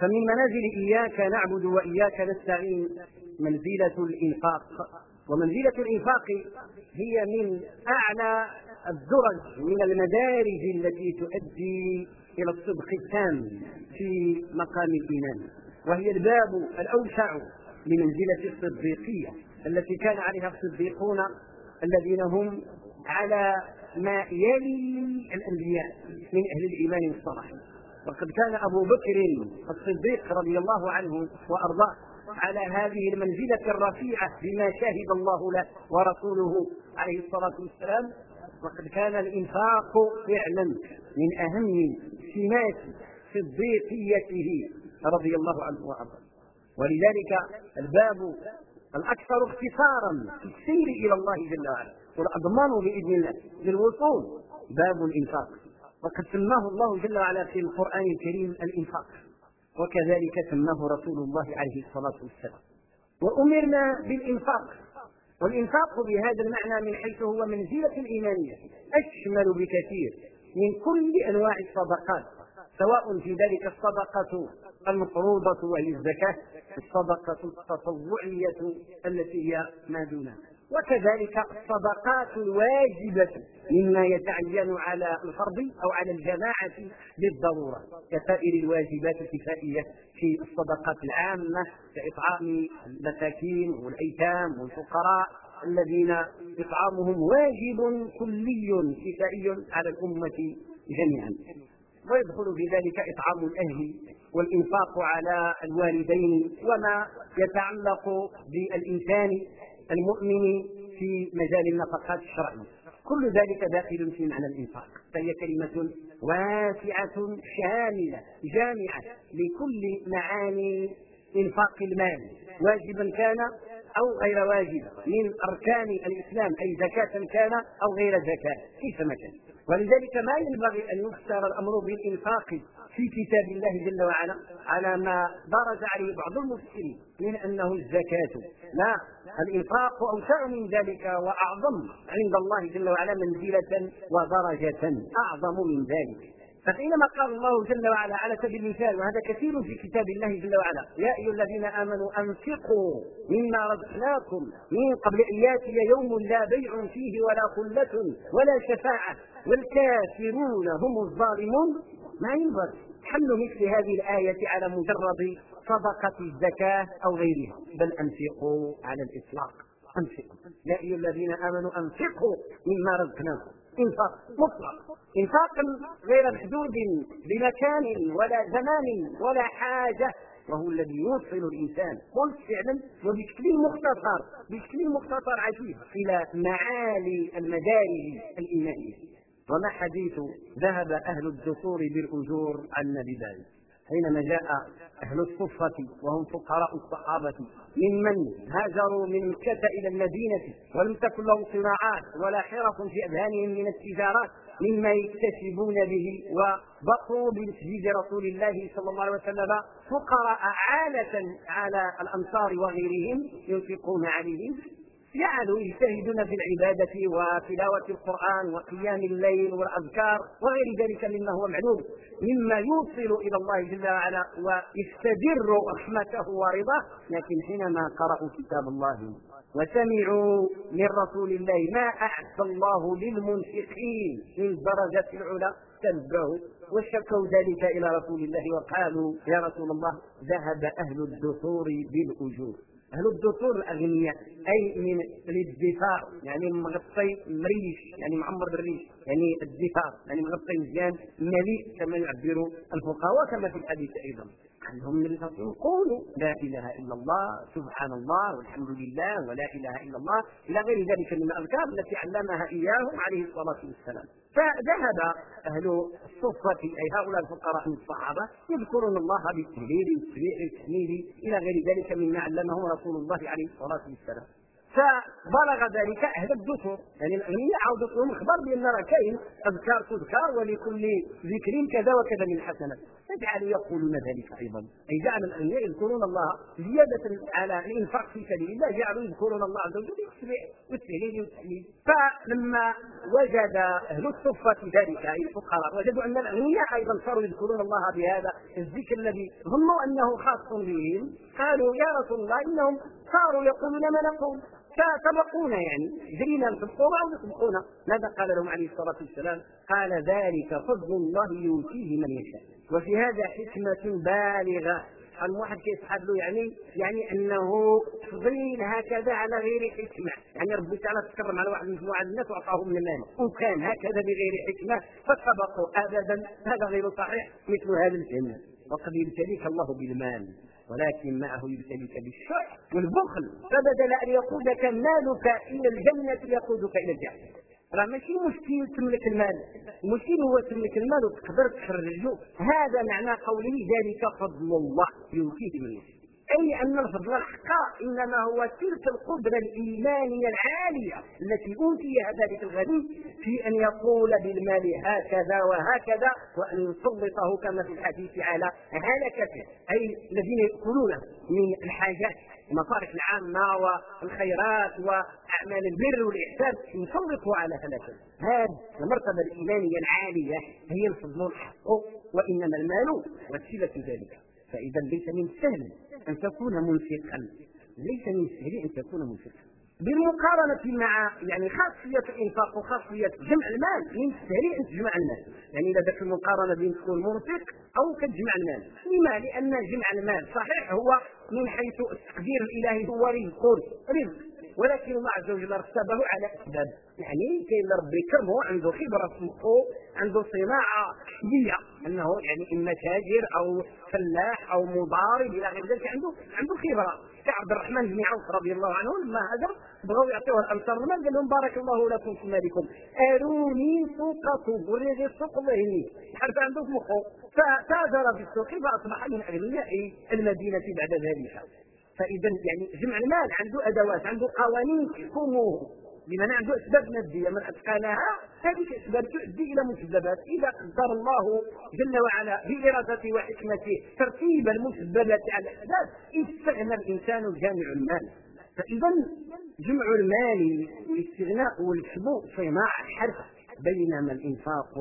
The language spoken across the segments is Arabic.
فمن منازل إياك نعبد وإياك نستعين منزلة الإنفاق. ومنزلة الإنفاق هي من أعلى الدرج من المدارج التي تؤدي إلى الصدق التام في مقام الإيمان وهي الباب الأوسع لمنزلة الصديقية التي كان عليها الصديقون الذين هم على ما يلي الأنبياء من أهل الإيمان والصلاح وقد كان أبو بكر الصديق رضي الله عنه وأرضاه على هذه المنزلة الرفيعة بما شهد الله له ورسوله عليه الصلاة والسلام وقد كان الإنفاق فعلا من أهم سمات صديقيته رضي الله عنه وأرضاه. ولذلك الباب الأكثر اختصارا في السير إلى الله جل وعلا والأضمان بإذن الله للوصول باب الإنفاق. وقد سماه الله جل وعلا في القرآن الكريم الإنفاق. وكذلك سماه رسول الله عليه الصلاة والسلام. وأمرنا بالإنفاق. والإنفاق بهذا المعنى من حيث هو منزلة الإيمانية. أشمل بكثير من كل أنواع الصدقات سواء في ذلك الصدقة المفروضة وهي الزكاة الصدقة التطوعية التي هي ما دونها. وكذلك الصدقات الواجبة مما يتعين على الفرد أو على الجماعة بالضرورة كسائر الواجبات الكفائية في الصدقات العامة كإطعام المساكين والأيتام والفقراء الذين إطعامهم واجب كلي كفائي على الأمة جميعا. ويدخل في ذلك إطعام الأهل والإنفاق على الوالدين وما يتعلق بالإنسان المؤمن في مجال النفقات الشرعية كل ذلك داخل في معنى الإنفاق. فهي كلمة واسعة شاملة جامعة لكل معاني إنفاق المال. واجبا كان أو غير واجب. من أركان الإسلام أي زكاة كان أو غير زكاة كيفما كان. ولذلك ما ينبغي أن يفسر الأمر بالإنفاق في كتاب الله جل وعلا على ما درج عليه بعض المفسرين من أنه الزكاة لا الإنفاق أوسع من ذلك وأعظم عند الله جل وعلا منزلة ودرجة أعظم من ذلك. فحينما قال الله جل وعلا على سبيل المثال وهذا كثير في كتاب الله جل وعلا يا أيها الذين آمنوا أنفقوا مما رزقناكم من قبل أن يأتي يوم لا بيع فيه ولا خلة ولا شفاعة والكافرون هم الظالمون. ما ينبغي. حمل مثل هذه الآية على مجرد صدقة الزكاة أو غيرها. بل أنفقوا على الإطلاق. أنفقوا. يا أيها الذين آمنوا أنفقوا مما رزقناكم. إنفاق مطلق. إنفاق غير محدود بمكان ولا زمان ولا حاجة. وهو الذي يوصل الإنسان. قلت فعلا وبشكل مختصر. بشكل مختصر عجيب. إلى معالي المدارج الإيمانية. وما حديث ذهب أهل الدثور بالأجور عن بذلك حينما جاء أهل الصفة وهم فقراء الصحابة ممن هاجروا من مكة إلى المدينة ولم تكن لهم صناعات ولا حرف في أذهانهم من التجارات مما يكتسبون به وبقوا بمسجد رسول الله صلى الله عليه وسلم فقراء عالة على الأمصار وغيرهم ينفقون عليهم. جعلوا يجتهدون في العبادة وتلاوة القرآن وقيام الليل والأذكار وغير ذلك مما هو معلوم مما يوصل إلى الله جل وعلا ويستدر رحمته ورضاه لكن حينما قرأوا كتاب الله وسمعوا من رسول الله ما أعد الله للمنفقين من درجة العلا تنبهوا وشكوا ذلك إلى رسول الله وقالوا يا رسول الله ذهب أهل الدثور بالأجور. أهل الدثور الأغنياء أي من الادفار يعني مغطي مريش يعني معمر بالريش يعني الدفار يعني مغطي مزيان مليء كما يعبر الفقهاء كما في الحديث أيضا. عنهم النبي صلى الله قولوا لا إله إلا الله سبحان الله والحمد لله ولا إله إلا الله إلى غير ذلك من الأذكار التي علمها إياهم عليه الصلاة والسلام. فذهب أهل الصفة أي هؤلاء الفقراء من الصحابة يذكرون الله بالتهليل والتسبيح والتحميد إلى غير ذلك مما علمه رسول الله عليه الصلاة والسلام. فبلغ ذلك أهل الدثر يعني الاغنياء عاودوا لهم أخبار بأن راه كاين أذكار تذكر ولكل ذكر كذا وكذا من الحسنات جعلوا يقولون ذلك أيضا. أي جعل الاغنياء يذكرون الله زيادة على الإنفاق في سبيل الله جعلوا يذكرون الله عز وجل بالتهليل والتحليل فلما وجد أهل الصفة ذلك أي الفقراء وجدوا أن الأغنياء أيضا صاروا يذكرون الله بهذا الذكر الذي ظنوا أنه خاص بهم قالوا يا رسول الله إنهم صاروا يقولون ما نقول. فسبقونا يعني. جرينا نسبقونا أو يسبقونا ماذا قال لهم عليه الصلاة والسلام؟ قال ذلك فضل الله يؤتيه من يشاء. وفي هذا حكمة بالغة. قال واحد كيسحب له يعني؟ يعني أنه تفضيل هكذا على غير حكمة. يعني ربي تعالى تكرم على واحد مجموعه من الناس وأعطاهم من المال. وكان هكذا بغير حكمة فسبقوا ابدا. هذا غير صحيح. مثل هذا الجنة. وقد يبتليك الله بالمال. ولكن معه يبتليك بالشح والبخل. فبدل أن يقودك مالك إلى الجنة يقودك إلى الجحيم راه ماشي مشكل تملك المال. المشكل هو تملك المال وتقدر تخرجه. هذا معنى قوله ذلك فضل الله يؤتيه من يشاء أي أن الفضل الحق إنما هو تلك القدرة الإيمانية العالية التي أوتيها ذلك الغني في أن يقول بالمال هكذا وهكذا وأن يسلطه كما في الحديث على هلكته أي الذين يأكلون من الحاجات المصارف العامة والخيرات وأعمال البر والإحسان يسلطه على هلكته هذه المرتبة الإيمانية العالية هي الفضل الحق وإنما المال وسيلة ذلك. فإذا ليس من السهل أن تكون منفقا. ليس من السهل أن تكون منفقا. بالمقارنة مع يعني خاصية الإنفاق وخاصية جمع المال من السهل أن تجمع المال. يعني إذا ذاك المقارنة بين تكون منفق أو كتجمع المال. لما؟ لأن جمع المال صحيح هو من حيث التقدير الإلهي هو رزق رزق. ولكن الله عز وجل رتبه على أسباب. يعني كاين ربي كرمه عنده خبرة سمحه عنده صناعة كسبيه أنه يعني اما تاجر أو فلاح أو مضارب إلى غير ذلك عنده عنده خبرة. كعبد الرحمن بن عوف رضي الله عنه لما هاجر بغوا يعطيوه الامصار المال قال لهم بارك الله لكم في مالكم. أروني سوق تبرز السوق ذهني حرف عنده في مخه؟ فتاجر في السوق فأصبح من اغنياء المدينة بعد ذلك. فاذا يعني جمع المال عنده أدوات عنده قوانين تحكمه بمعنى عنده أسباب مادية من اتقنها هذه الأسباب تؤدي إلى مسببات إذا قدر الله جل وعلا بإرادته وحكمته ترتيب المسببات على الاحداث استغنى الإنسان جامع المال. فإذا جمع المال الاستغناء والكسب صناعه حرف بينما الإنفاق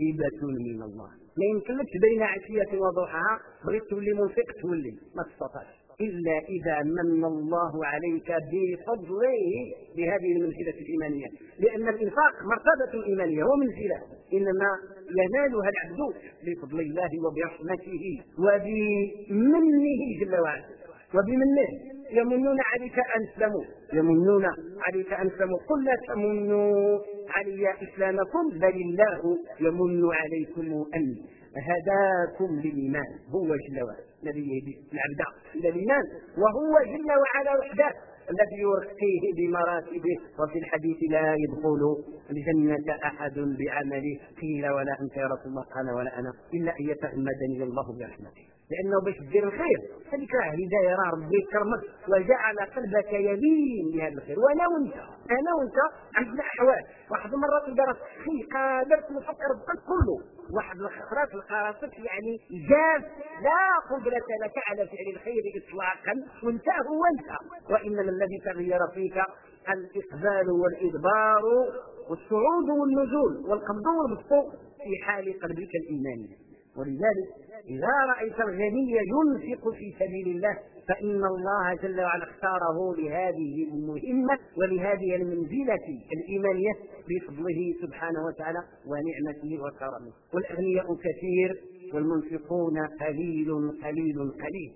هبه من الله. ما يمكنكش بين عشية وضحاها بغيت تولي منفق تولي ما تستطيعش. إلا إذا من الله عليك بفضله بهذه المنزلة الإيمانية. لأن الإنفاق مرتبة إيمانية ومنزلة إنما ينالها العبد بفضل الله وبرحمته وبمنه جل وعلا. وبمنه. يمنون عليك أن اسلموا يمنون عليك أن اسلموا قل لا تمنوا علي إسلامكم بل الله يمن عليكم أن هداكم للإيمان. هو جل وعلا. الذي يهدي العبد إلى الإيمان. وهو جل وعلا وحده. الذي يرقيه بمراتبه. وفي الحديث لا يدخل الجنة أحد بعمله. قيل ولا أنت يا رسول الله. قال ولا أنا. إلا أن يتغمدني الله برحمته. لأنه باش دير الخير. هذيك راه هداية راه ربي كرمك وجعل قلبك يلين بهذا الخير. وأنا وأنت أنا وأنت عندنا أحوال. واحد المرات تلقى راسك قادر تنفكر القلب كله. واحد الخطرات تلقى راسك يعني جاف. لا قدرة لك على فعل الخير اطلاقا. وأنت هو أنت. وإنما الذي تغير فيك الإقبال والإدبار والصعود والنزول والقبض والبسط في حال قلبك الإيماني. ولذلك إذا رأيت الغني ينفق في سبيل الله فإن الله جل وعلا اختاره لهذه المهمة ولهذه المنزلة الإيمانية بفضله سبحانه وتعالى ونعمته وكرمه. والأغنياء كثير والمنفقون قليل قليل قليل.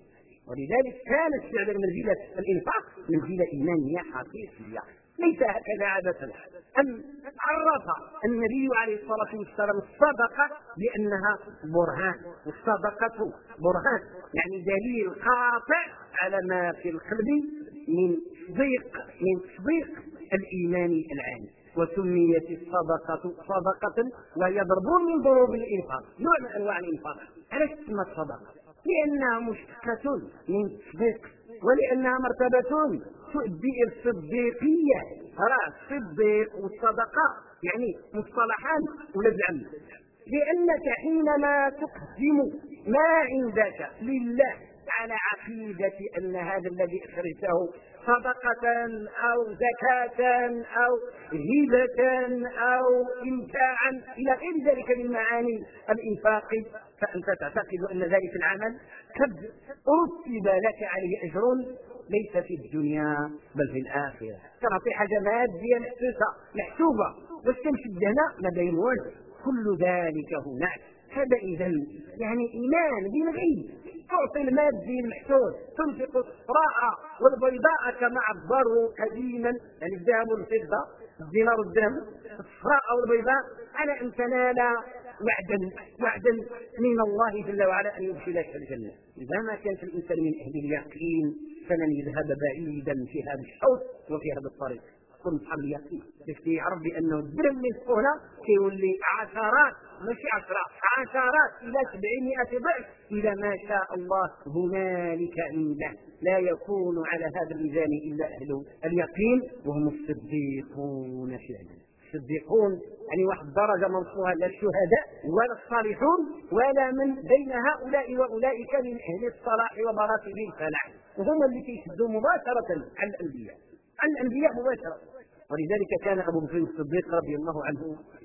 ولذلك كانت فعلا منزلة الإنفاق منزلة إيمانية حقيقية. ليس هكذا عادة. أن عرف النبي عليه الصلاة والسلام الصدقة بأنها برهان والصدقة برهان يعني دليل قاطع على ما في القلب من صديق من صديق الإيمان العام. وسميت الصدقة صدقة وهي ضرب من ضروب الإنفاق. نوع من أنواع الإنفاق. علاش تسمى الصدقة؟ لأنها مشتقة من صديق ولأنها مرتبة الصديقية. راه الصديق والصدقة يعني مصطلحان ولاد العم. لأنك حينما تقدم ما عندك لله على عقيدة أن هذا الذي أخرجته صدقة أو زكاة أو هبة أو إمتاعا إلى غير ذلك من معاني الإنفاق فأنت تعتقد أن ذلك العمل قد رتب لك عليه أجر ليس في الدنيا بل في الآخرة. تعطي حاجة مادية محسوسة محسوبة. واش تمشي هنا ما بين كل ذلك هناك. هذا إذا يعني إيمان بالغيب تعطي المادي المحسوس تنفق الصفراء والبيضاء كما عبروا قديما. يعني الذهب والفضة الدينار والدرهم الصفراء والبيضاء. على أن تنال وعدا وعدا من الله جل وعلا أن يدخلك الجنة. إذا ما كان في الإنسان من أهل اليقين فلن يذهب بعيدا في هذا الشوط وفي هذا الطريق. كل اصحاب اليقين. باش يعرف بانه الدرهم من هنا كيولي عشرات ماشي عشرات عشرات إلى 700 ضعف. إلى ما شاء الله هنالك عنده. لا يكون على هذا الميزان إلا أهل اليقين وهم الصديقون فعلا الصديقون يعني واحد درجة منصوها لا الشهداء ولا الصالحون ولا من بين هؤلاء وأولئك من أهل الصلاح ومراتب الفلاح. وهم اللي كيشدوا مباشرة على الأنبياء. على الأنبياء مباشرة. ولذلك كان أبو بكر الصديق رضي الله عنه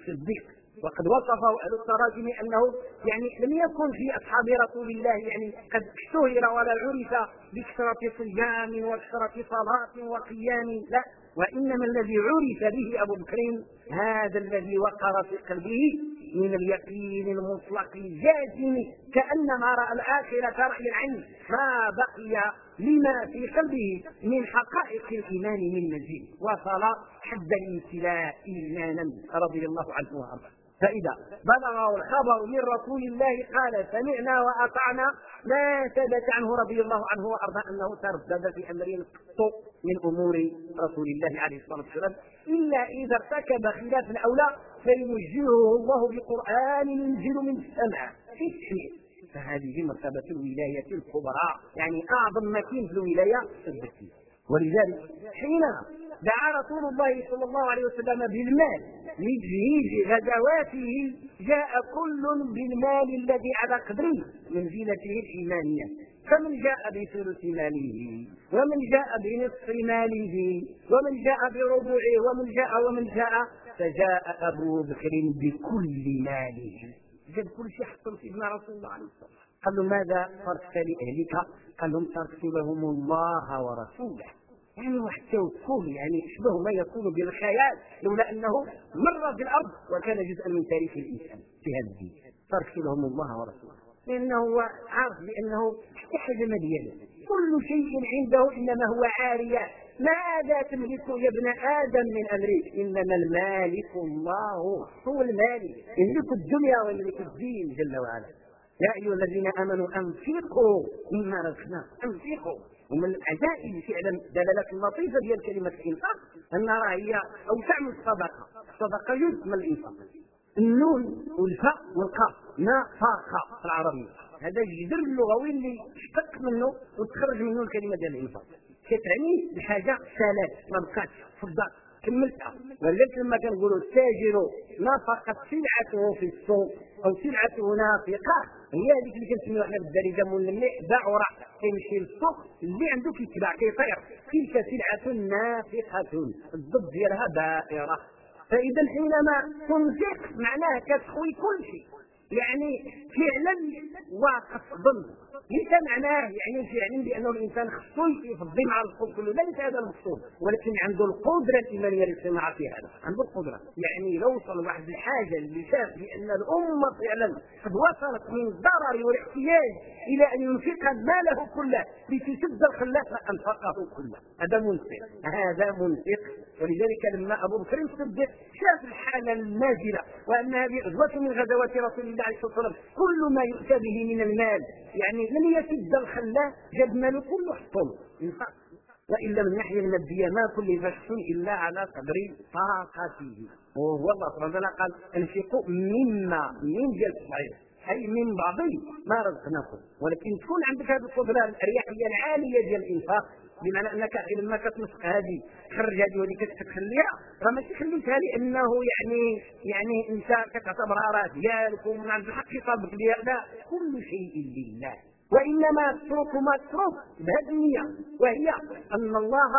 صديق. وقد وصفه أهل التراجم أنه يعني لم يكن في أصحاب رسول الله يعني قد اشتهر ولا عرف بكثرة صيام وكثرة صلاة وقيام. لا. وإنما الذي عرف به أبو بكر هذا الذي وقر في قلبه من اليقين المطلق الجازم كأنما رأى الآخرة رأي العين ما بقي لما في قلبه من حقائق الإيمان من مزيد. وصل حد الامتلاء إيمانا رضي الله عنه وأرضاه. فإذا بلغه الخبر من رسول الله قال سمعنا وأطعنا ما ثبت عنه رضي الله عنه وأرضى أنه تردد في أمر قط من أمور رسول الله عليه الصلاة والسلام. إلا إذا ارتكب خلاف الأولى فيوجهه الله بقرآن ينزل من السماء في التشريع فهذه مرتبة الولاية الكبرى يعني أعظم مكين في الولاية الذكية ولذلك حين دعا رسول الله صلى الله عليه وسلم بالمال لتجهيز غزواته جاء كل بالمال الذي على قدر منزلته الإيمانية. فمن جاء بثلث ماله ومن جاء بنصف ماله ومن جاء بربعه ومن جاء ومن جاء فجاء أبو بكر بكل ماله. جاب كل شيء حصل سيدنا رسول الله عليه الصلاه والسلام قال له ماذا تركت لأهلك؟ قال لهم تركت لهم الله ورسوله. يعني واحد توكل يعني اشبه ما يكون بالخيال لولا أنه مر في الأرض وكان جزءا من تاريخ الإنسان في هذا الدين. تركت لهم الله ورسوله. لأنه هو عارف بأنه حتى مليانه كل شيء عنده إنما هو عارية. ماذا تملك يا ابن آدم من امرك إنما المالك الله. هو المالك. يملك الدنيا ويملك الدين جل وعلا. يا أيها الذين آمنوا أنفقوا مما رزقناكم. أنفقوا. ومن العجائب فعلا دلالة اللطيفة ديال كلمة الإنفاق أنها هي أوسع من الصدقة. الصدقة جزء من الإنفاق. النون والفاء والقاف ما فاق في العربية. هذا الجذر اللغوي اللي اشتق منه وتخرج منه الكلمة ديال الإنفاق. كتعني بحاجة سالات ما بقاتش فضات كملتها ولذلك لما كنقولوا التاجر نفقت سلعته في السوق أو سلعته نافقة. هي هذيك اللي كنسميوها حنا بالدارجه مول المليح باع وراح كيمشي للسوق اللي عنده كيتباع كيطير. تلك سلعة نافقه الضد ديالها بائرة. فإذا حينما تنفق معناه كتخوي كل شيء. يعني فعلا واقف ظن ليس معناه يعني فعلا بأنه الإنسان خصو يفضي مع الرسول كله ليس هذا المقصود ولكن عنده القدرة الإيمانية للاستماع في هذا. عنده القدرة. يعني لو وصل واحد الحاجة اللي شاف بأن الأمة فعلا قد وصلت من الضرر والاحتياج إلى أن ينفق ماله كله لتسد الخلاف فانفقه كله. هذا منفق هذا منفق ولذلك لما أبو بكر الصديق شاف الحالة النازله وأن هذه غزوة من غزوات رسول الله عليه الصلاة والسلام. كل ما يؤتى به من المال يعني لم يسد الخلاف جاب ماله كله حطه ينفق والا من الناحيه الماديه ما كل شخص إلا على قدر طاقته. وهو الله سبحانه وتعالى قال أنفقوا مما من جهه الصحيح أي من بعض ما رزقناكم. ولكن تكون عندك هذه القدره الاريحيه العالية ديال الانفاق بمعنى أنك لما كتنفق هذه تخرج هذه وهذه كتخليها راه ماشي خليتها لأنه يعني يعني انت كتعتبرها راه ديالك ومن عند الحق يطابق بها لا كل شيء لله. وإنما أترك ما أترك بهذه النيه وهي أن الله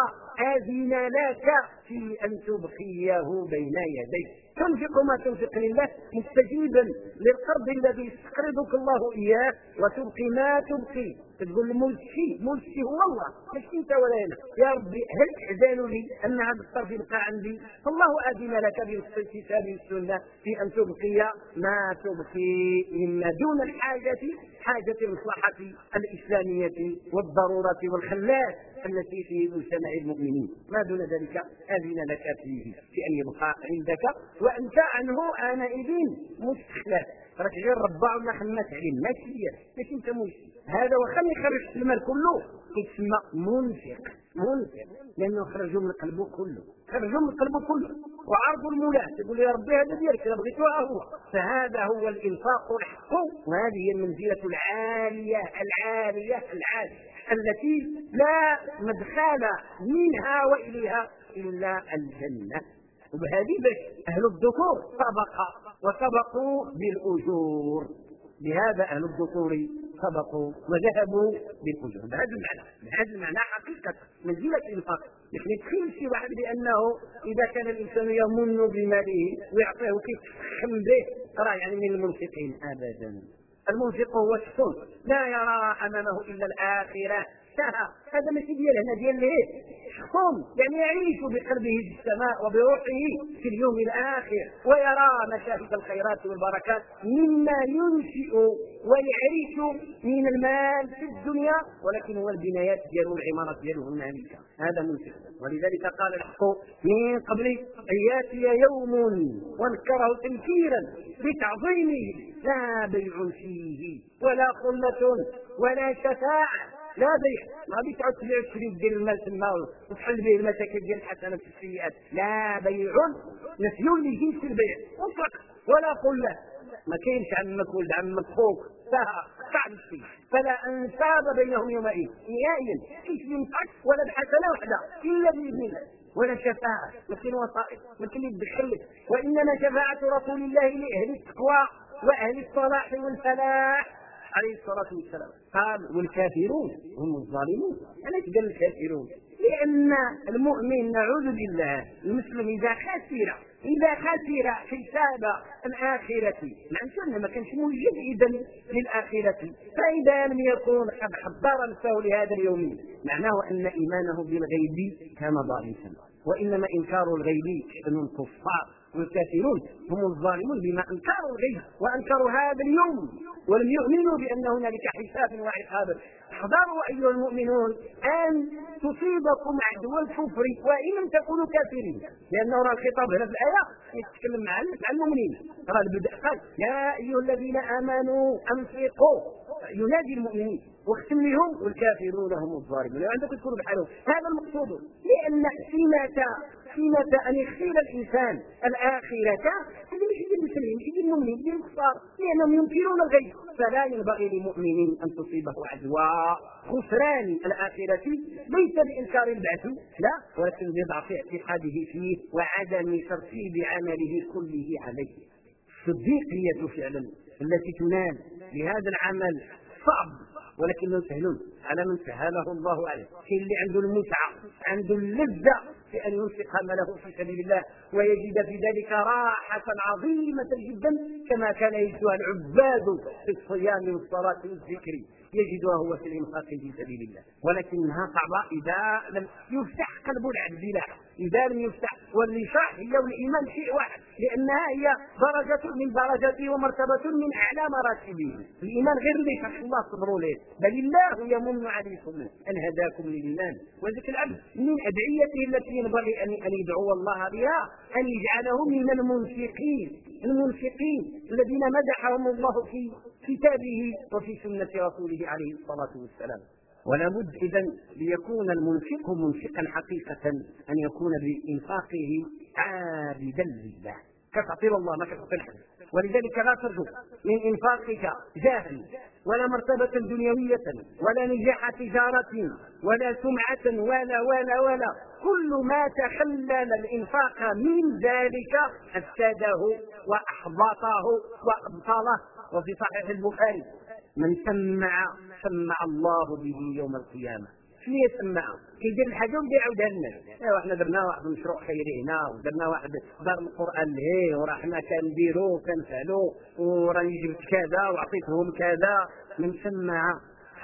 اذن لك في أن تبقيه بين يديك. تنفق ما تنفق لله مستجيبا للقرض الذي يستقرضك الله إياه وتبقي ما تبقي. تقول ملكي ملكي هو الله. مش أنت ولا أنا. يا ربي هل تحزن لي أن هذا الطرف يبقى عندي؟ فالله أذن لك بنص الكتاب والسنة في أن تبقي ما تبقي. مما دون الحاجة حاجة المصلحه الإسلامية والضرورة والخلاف. التي في مجتمع المؤمنين. ما دون ذلك أذن لك فيه في أن يبقى عندك وانت عنه آنئذ مستخلف. راك غير ربع ولا تعليم ماشي هي ماشي انت ملكي هذا وخا ما يخرج المال كله. يتسمى منفق منفق لأنه خرجوا من قلبه كله. خرجوا من قلبه كله. وعرض المولاه. تقول يا ربي هذا ديالك أنا بغيته هو. فهذا هو الإنفاق الحق. وهذه هي المنزلة العالية العالية العالية. التي لا مدخل منها وإليها إلا الجنة. وبهذه باش أهل الذكور سبق وسبقوا بالأجور. بهذا أهل الذكور سبقوا وذهبوا بالأجور. بهذا المعنى بهذا المعنى حقيقة منزلة الإنفاق. يعني تخيل شي واحد بأنه إذا كان الإنسان يمن بماله ويعطيه كيف به راه يعني من المنفقين ابدا. المنفق هو الشخص لا يرى أمامه إلا الآخرة. هذا ماشي ديال هنا ديال ليه شخص يعني يعيش بقلبه في السماء وبروحه في اليوم الآخر ويرى مشاهد الخيرات والبركات مما ينشئ ويعيش من المال في الدنيا ولكن هو البنايات ديالو العمارات ديالو هنالك هذا منفق ولذلك قال الحق من قبل ان ياتي يوم ونكره تنكيرا بتعظيمه. لا بيع فيه ولا خلة ولا شفاعة. لا بيع. ما بتعود تبيع تشري دير المال تما وتحل به المساكن ديال الحسنات والسيئات لا بيع نفي لجنس البيع. مطلق ولا قله ما كاينش عمك ولد عمك خوك. صعب الشيء فلا أنساب بينهم يومئذ. نهائيا. كيف ينفعك ولا بحسنة واحدة إلا باذن الله ولا شفاعة. ما كاين وسائط ما كاين يدخل وإنما شفاعة رسول الله لأهل التقوى وأهل الصلاح والفلاح. عليه الصلاة والسلام. قال والكافرون هم الظالمون. علاش قال الكافرون؟ لأن المؤمن نعوذ بالله المسلم إذا خسر إذا خسر حساب الآخرة. معنى ما كانش موجد إذا للآخرة؟ فإذا لم يكن قد حضر نفسه لهذا اليوم. معناه أن إيمانه بالغيب كان ضعيفا وإنما إنكار الغيب شأن الكفار والكافرون هم الظالمون بما أنكروا الغيب وأنكروا هذا اليوم. ولم يؤمنوا بأن هنالك حساب وعقاب احذروا أيها المؤمنون أن تصيبكم عدوى الكفر وإن لم تكونوا كافرين. لأنه راه الخطاب هنا في الآية يتكلم مع المؤمنين. راه البدء قال يا أيها الذين آمنوا أنفقوا. ينادي المؤمنين. واختم والكافرون هم الظالمون. عندكم تكونوا بحالهم. هذا المقصود. لأن سمه سمة أن يخيل الإنسان الآخرة هذا مش يجي المسلمين يجي المؤمنين يجي الكفار. لأنهم ينكرون الغيب. فلا ينبغي لمؤمن أن تصيبه عدوى. خسران الآخرة. ليس بإنكار البعث لا. ولكن بضعف اعتقاده فيه وعدم ترتيب عمله كله عليه. الصديقية فعلا التي تنال لهذا العمل صعب. ولكنه سهل على من سهله الله عليه. كاين اللي عنده المتعة عنده اللذة في أن ينفق ماله في سبيل الله ويجد في ذلك راحة عظيمة جدا كما كان يجدها العباد في الصيام والصلاة والذكر يجدها هو في الإنفاق في سبيل الله. ولكنها صعبة إذا لم يفتح قلب العبد لها. إذا لم يفتح والنشاء هي والايمان شيء واحد. لانها هي درجة من درجته ومرتبة من أعلى مراتبه الإيمان غير اللي فتح الله صبروا له بل الله يمن عليكم. ان هداكم للإيمان؟ وذلك العبد من ادعيته التي ينبغي أن يدعو الله بها أن يجعله من المنفقين. المنفقين الذين مدحهم الله في كتابه وفي سنة رسوله عليه الصلاة والسلام. ولا بد اذا ليكون المنفق منفقا حقيقة أن يكون بإنفاقه عابدا لله. كتعطي الله ما كتعطي الحد ولذلك لا ترجو من إنفاقك جاها ولا مرتبة دنيوية ولا نجاح تجارة ولا سمعة ولا ولا ولا. كل ما تخلل الإنفاق من ذلك أفسده وأحبطه وأبطله. وفي صحيح البخاري من سمع سمع الله به يوم القيامة. شنو يسمع كيدير الحاجة ويعاودها للناس ايوا حنا درنا واحد المشروع خيري هنا ودرنا واحد دار القرآن لهيه وراه حنا كنديروا وكنفعلوا وراني جبت كذا وعطيتهم كذا. من سمع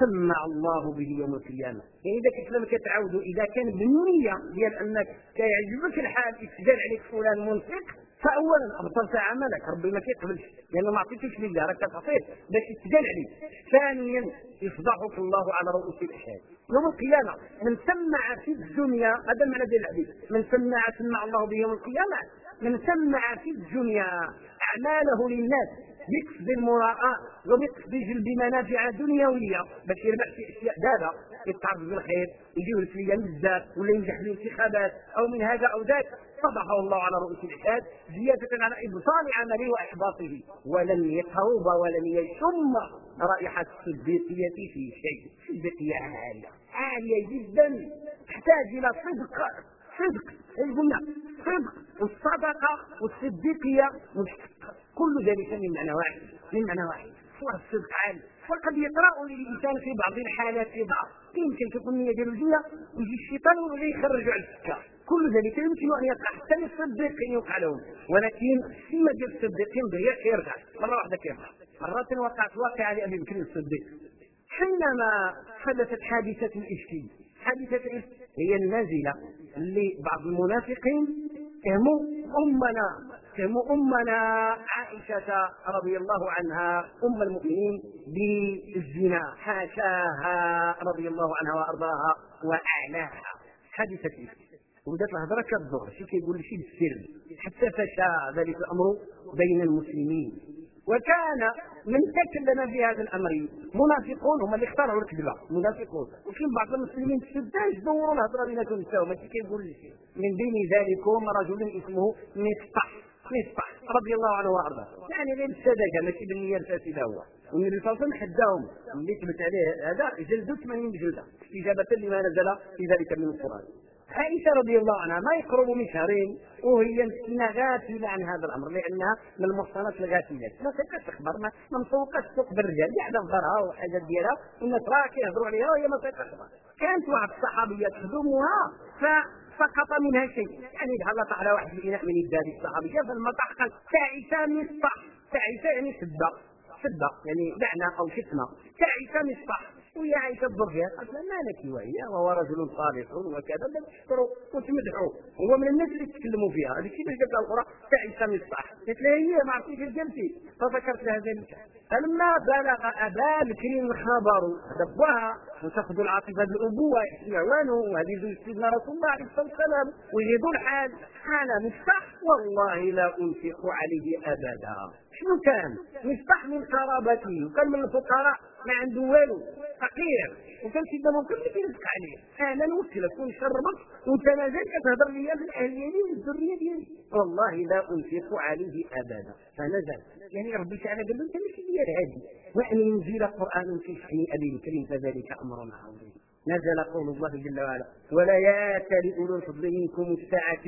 سمع الله به يوم القيامة. يعني إذا كنت لم كتعاودوا اذا كان بالنيه ديال أنك كيعجبك الحال يتجال عليك فلان منفق فاولا أبطلت عملك. ربي ما كيقبلش لأنه ما عطيتوش لله راك كتعطيه باش يتجال عليك. ثانيا يفضحك الله على رؤوس الأشهاد. يوم القيامة من سمع في الدنيا هذا المعنى ديال الحديث من سمع سمع الله به يوم القيامة من سمع في الدنيا أعماله للناس يقصد المراءة ويقصد جلب منافع دنيوية باش يربح في أشياء دابا يتعرض بالخير يجيو الفلية بزاف ولا ينجح في الانتخابات أو من هذا أو ذاك. فضحه الله على رؤوس العباد زيادة على إبطال عمله وإحباطه. ولم يقرب ولم يشم رائحة الصديقية في شيء. الصديقية عالية. عالية جدا. تحتاج إلى صدق. صدق. قلنا؟ صدق. والصدقة والصديقية كل ذلك من معنى واحد من معنى واحد. صور الصدق عالي وقد يطرا للإنسان في بعض الحالات في بعض. يمكن تكون النيه ديالو زينه ويجي الشيطان يخرج على السكه كل ذلك يمكن أن يقع حتى للصديقين يوقع لهم ولكن فيما ديال الصديقين بهي كيرجع مرة واحدة كيرجع مرات وقعت واقعة لابي بكر الصديق حينما حدثت حادثة الاشكي حادثة هي النازلة اللي بعض المنافقين. فهموا أمنا. فهموا أمنا عائشة رضي الله عنها أم المؤمنين بالزنا حاشاها رضي الله عنها وأرضاها وأعلاها. حادثة وبدات الهضره كتضر شي كيقول شي بالسر. حتى فشى ذلك الأمر بين المسلمين. وكان من تكلم في هذا الأمر منافقون هم اللي اختاروا الكذبة. منافقون. وكاين بعض المسلمين السذاج دوروا الهضره بيناتهم حتى ماشي كيقول شيء من بين ذلكم رجل اسمه مفتح مفتح رضي الله عنه وأرضاه. يعني غير السذاجه ماشي بالنيه الفاسده هو. والنبي صلى الله عليه وسلم حداهم. اللي ثبت عليه هذا جلدوا 80 جلدة. استجابة لما نزل في ذلك من القرآن. عائشة رضي الله عنها ما يقرب من شهرين وهي مسكينة غافلة عن هذا الأمر لأنها من المحصنات الغافلات ما تلقاش تخبر ما مسوقاش تسوق بالرجال اللي عندها ظهرها وحاجات ديالها والناس راه كيهضروا عليها وهي ما تلقاش كانت واحد الصحابية تخدمها فسقط منها شيء يعني طاح على واحد من هذه الصحابية فلما طاح قال تعيسى مصطح تعيسى يعني سبة سبة يعني لعنة أو شتمة تعيسى مصطح وهي عائشه تضر قالت لها ما لك وهي؟ وهو رجل صالح وكذا. بل تشكروا وتمدحوا. هو من الناس اللي تكلموا فيها. هذه اللي قالت الاخرى تعيسى من الصح. قالت لها هي ما عرفتيش جلتي فذكرت لها ذلك. فلما بلغ أبا بكر الخبر دبها وتأخذ العاطفه بالأبوة. اعوانه وهذه زوج سيدنا رسول الله عليه الصلاة والسلام. ويجدوا الحال. قال مفتاح. والله لا أنفق عليه أبدا. شنو كان؟ مفتاح من قرابته وكان من الفقراء. ما عنده والو فقير. وكان سيدنا منكر اللي كيرزق عليه. أنا نوكلك ونشربك وأنت مازال كتهضر لي بالاهل ديالي والذرية ديالي. والله لا أنفق عليه أبدا. فنزل يعني ربي تعالى قال له أنت ماشي ديال هادي وأن ينزل قرآن في شحن أبي الكريم فذلك أمر عظيم. نزل قول الله جل وعلا ولا ياتل اولو الفضل منكم الساعة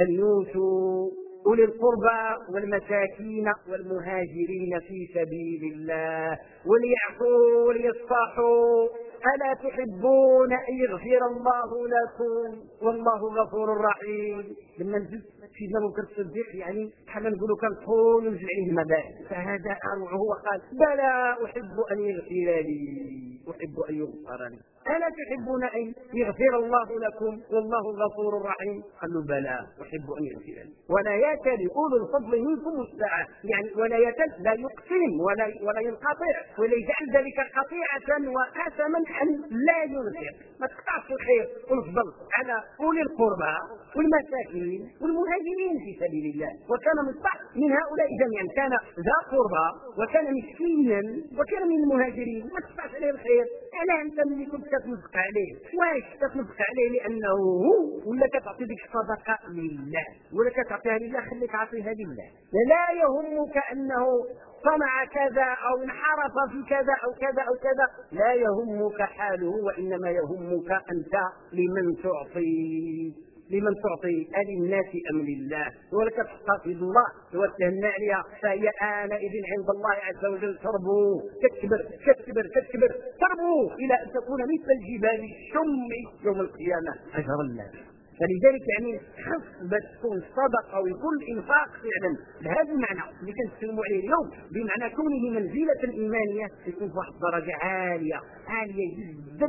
أن يؤتوا أولي القربى والمساكين والمهاجرين في سبيل الله وليعفوا وليصفحوا. ألا تحبون أن يغفر الله لكم؟ والله غفور رحيم. لما نزل سيدنا بكر الصديق يعني حنا نقولوا كان طول ينزل عليه فهذا أروعه وقال بلى أحب أن يغفر لي أحب أن يغفر لي. ألا تحبون أن يغفر الله لكم والله غفور رحيم قالوا بلى أحب أن يغفر لي. ولا ياتل اولو الفضل منكم الساعة. يعني ولا يتل لا يقسم ولا ولا ينقطع. ولا يجعل ذلك قطيعة وقسما ان لا ينفق. ما تقطعش الخير. والفضل على أولي القربى والمساكين والمهاجرين في سبيل الله. وكان مصطح من هؤلاء جميعا. كان ذا قربى وكان مسكينا وكان من المهاجرين. ما تقطعش عليه الخير. علاه أنت ملي كنت كتنفق عليه؟ واش كتنفق عليه لأنه هو ولا كتعطي ديك الصدقه لله؟ ولا كتعطيها لله خليك عطيها لله. لا يهمك أنه صنع كذا أو انحرف في كذا أو كذا أو كذا. لا يهمك حاله وإنما يهمك أنت لمن تعطي لمن تعطي أللناس أم لله؟ ولك تحتفظ الله وتهنى عليها فهي آنئذ عند الله عز وجل تربو. تكبر تكبر تكبر. تربو إلى أن تكون مثل الجبال الشم يوم القيامة. أجر الله. فلذلك يعني خص باش تكون صدقة ويكون الانفاق فعلا. بهذا المعنى اللي كنتكلموا عليه اليوم بمعنى كونه منزلة إيمانية يكون في واحد الدرجه عالية عالية جدا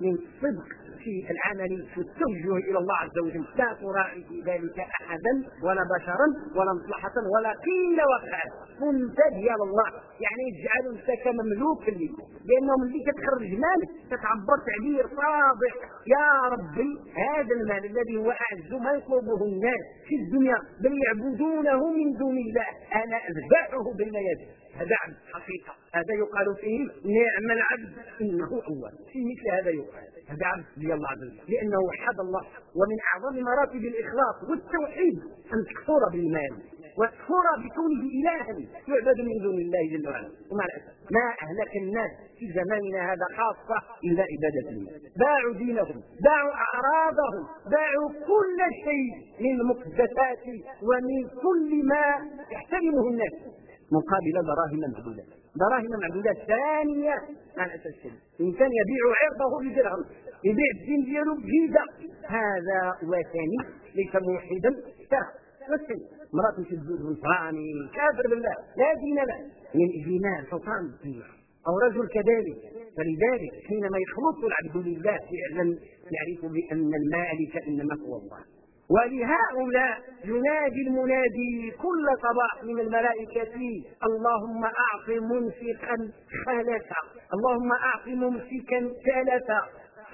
من الصدق في العمل في التوجه إلى الله عز وجل. لا تراعي في ذلك أحدا ولا بشرا ولا مصلحة ولا قيل وقعت كنت ديال الله يعني يجعل نفسك مملوكا لك لأنه ملي كتخرج مالك كتعبر تعبير صادق. يا ربي هذا المال الذي هو أعز ما يطلبه الناس في الدنيا بل يعبدونه من دون الله. أنا أذبحه بين يدي هذا عبد حقيقة. هذا يقال فيه نعم العبد إنه أول. في مثل هذا يقال. هذا عبد الله عز وجل. لأنه وحد الله. ومن أعظم مراتب الإخلاص والتوحيد أن تكفر بالمال. وتكفر بكونه إلها يعبد من دون الله جل وعلا. ومع الأسف ما أهلك الناس في زماننا هذا خاصة إلا عبادة المال باعوا دينهم باعوا أعراضهم باعوا كل شيء من المقدسات ومن كل ما يحترمه الناس. مقابل دراهم معدودة. دراهم معدودة ثانية على أساس الإنسان يبيع عرضه بدرهم يبيع الدين ديالو بجيدة. هذا وثني ليس موحدا. كافر مرات تمشي تزوج نصراني كافر بالله. لا دين له. من جنان سلطان أو رجل كذلك. فلذلك حينما يخلص العبد لله فعلا يعرف بأن المالك إنما هو الله. ولهؤلاء ينادي المنادي كل صباح من الملائكة اللهم أعط منفقا خلفا اللهم أعط ممسكا تلفا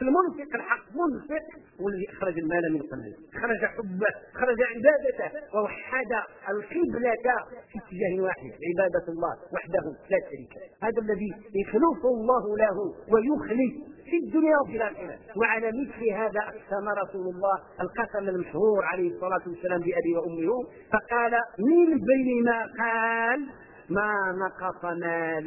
المنفق الحق منفق والذي أخرج المال من قلبه خرج حبه خرج عبادته ووحد القبلة في اتجاه واحد عبادة الله وحده لا شريك هذا الذي يخلص الله له ويخلص في الدنيا وفي الآخرة. وعلى مثل هذا أقسم رسول الله القسم المشهور عليه الصلاة والسلام بأبي وأمه. فقال من بين ما قال ما نقص مال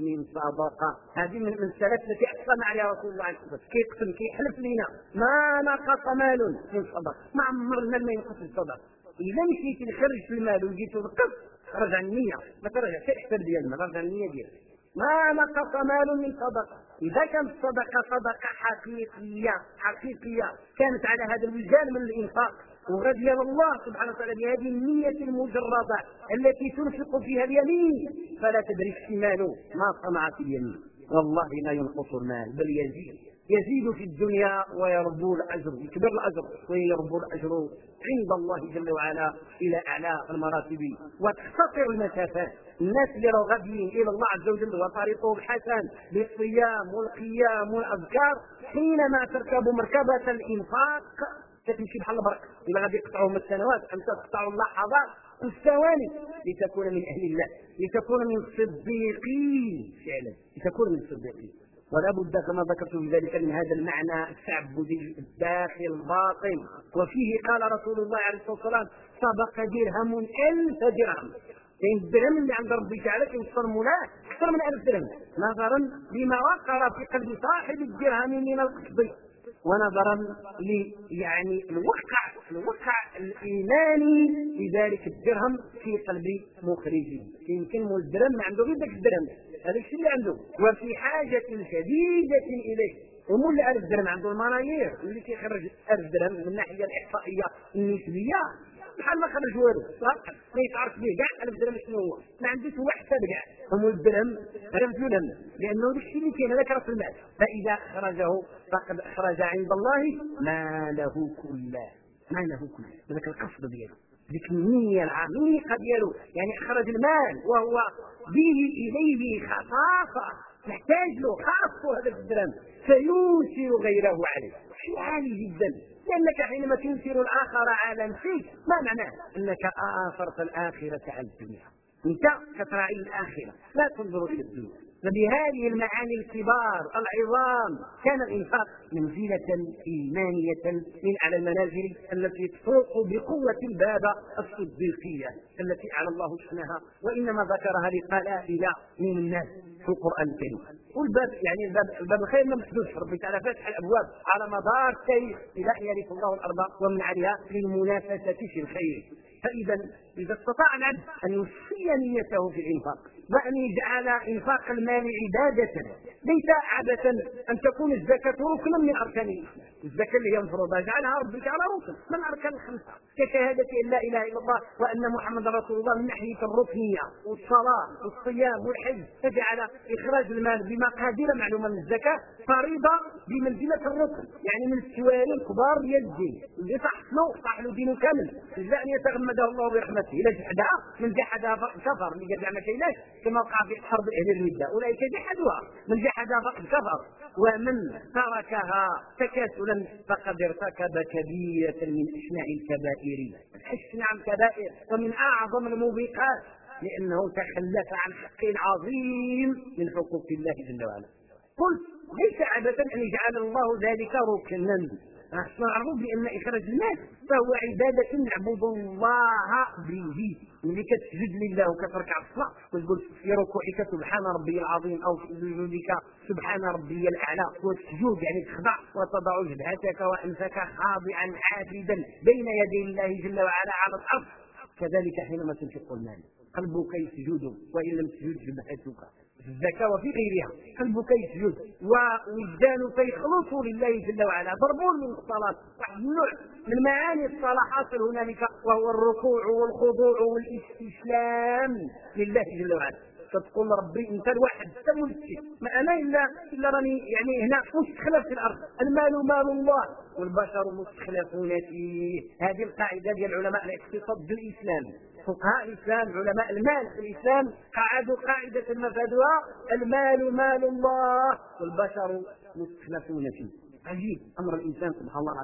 من صدقة. هذه من السلف التي أقسم عليها رسول الله عليه الصلاة كيقسم كيحلف لنا ما نقص مال من صدقة. ما عمرنا ما ينقص الصدقة. إذا مشيتي تخرج في المال وجيت خرج عن النية. ما ترجع حتى ديال المال خرج عن النية ديالك. ما نقص مال من صدقة. إذا كانت الصدقة صدقة حقيقية حقيقية. كانت على هذا الوجدان من الإنفاق. وغدي الله سبحانه وتعالى بهذه النية المجردة التي تنفق فيها اليمين. فلا تدري الشمال ما صنعت اليمين. والله لا ينقص المال بل يزيد. يزيد في الدنيا ويربو الأجر يكبر الأجر ويربو الأجر عند الله جل وعلا إلى اعلى المراتب. وتختصر المسافات. الناس اللي راهو غاديين إلى الله عز وجل وطريقهم حسن بالصيام والقيام والأذكار حينما تركب مركبة الإنفاق. كتمشي بحال البرق الا غادي يقطعهم السنوات أنت تقطع اللحظات والثواني. لتكون من أهل الله لتكون من الصديقين فعلا لتكون من الصديقين ولا بد كما ذكرت في ذلك من هذا المعنى التعبدي الداخل الباطن وفيه قال رسول الله عليه الصلاة والسلام سبق درهم ألف درهم. كاين الدرهم اللي عند ربي تعالى كيوصل مولاه أكثر من ألف درهم. نظرا لما وقر في قلب صاحب الدرهم من القصد ونظرا ل يعني الوقع الوقع الإيماني لذلك الدرهم في قلب مخرجه. يمكن الدرهم ما عنده غير ذاك الدرهم. هذا الشيء اللي عنده وفي حاجة شديدة إليه. ومول ألف درهم عنده المنايير. اللي كيخرج ألف درهم من الناحيه الإحصائية النسبية. بحال ما خرج والو. ما يتعرف به كاع ألف درهم شنو هو؟ ما عندوش هو حساب كاع هم الدرهم رمز لهم لأنه داك الشيء اللي كاين هذاك راس المال. فإذا أخرجه فقد أخرج عند الله ما له كله ما له كله ذاك القصد ديالو. ذيك النية العميقة ديالو يعني أخرج المال وهو به إليه خصاصة. محتاج له خاص هذا الدرهم فيوسر غيره عليه. شيء عالي جدا. لأنك حينما تنكر الآخر على فيك ما معناه أنك آثرت الآخرة على الدنيا. أنت كتراعي الآخرة. لا تنظر إلى الدنيا. فبهذه المعاني الكبار العظام كان الإنفاق منزلة إيمانية من اعلى المنازل التي تفوق بقوة الباب الصديقية التي أعلى الله شأنها وإنما ذكرها لقلائل من الناس في القرآن الكريم. والباب يعني الباب الباب الخير ما محدودش ربي تعالى فاتح الأبواب على مدار التاريخ إلى أن يرث الله الأرض ومن عليها للمنافسه في الخير. فإذا إذا استطاع العبد أن يوفي نيته في الإنفاق. وان يجعل إنفاق المال عبادة ليس عبثا أن تكون الزكاة ركنا من أركان الإسلام. الزكاة اللي هي مفروضه جعلها ربك على ركن. من أركان الخمسة؟ كشهادة أن لا إله إلا الله وأن محمد رسول الله من ناحية الركنية والصلاة والصيام والحج. فجعل إخراج المال بمقادير معلومة من الزكاة فريضة بمنزلة الركن. يعني من السواري الكبار ديال الدين اللي صح له صح له دينه كامل. إلا أن يتغمده الله برحمته. إلا جحدها. من جحدها كفر. اللي قال ما كايناش. كما وقع في حرب أهل الرده أولئك جحدوها. من جحدها فقد كفر. ومن تركها تكاسلا فقد ارتكب كبيرة من اشنع الكبائر اشنع الكبائر ومن أعظم الموبقات لأنه تخلف عن حق عظيم من حقوق الله جل وعلا. قلت ليس عبثا أن يجعل الله ذلك ركنا. نحن نعرف بأن إخراج المال فهو عبادة نعبد الله به. ملي كتسجد لله وكتركع الصلاه وتقول في ركوعك سبحان ربي العظيم أو في سجودك سبحان ربي الأعلى. والسجود يعني تخضع وتضع جبهتك وأنفك خاضعا حافدا بين يدي الله جل وعلا على الأرض. كذلك حينما تنفق المال. قلبك يسجد وإن لم تسجد جبهتك في الزكاة وفي غيرها. قلبك يسجد. ووجدانك يخلص لله جل وعلا. ضرب من الصلاة. واحد النوع من معاني الصلاة. حاصل هنالك وهو الركوع والخضوع والاستسلام لله جل وعلا. فتقول ربي انت الواحد انت ملكي. ما أنا الا إلا راني يعني هنا مستخلف في الأرض. المال مال الله. والبشر مستخلفون فيه. هذه القاعدة ديال علماء الاقتصاد بالإسلام. فقهاء الإسلام علماء المال في الإسلام قعدوا قاعدة مفادها المال مال الله والبشر مستخلفون فيه. عجيب أمر الإنسان سبحان الله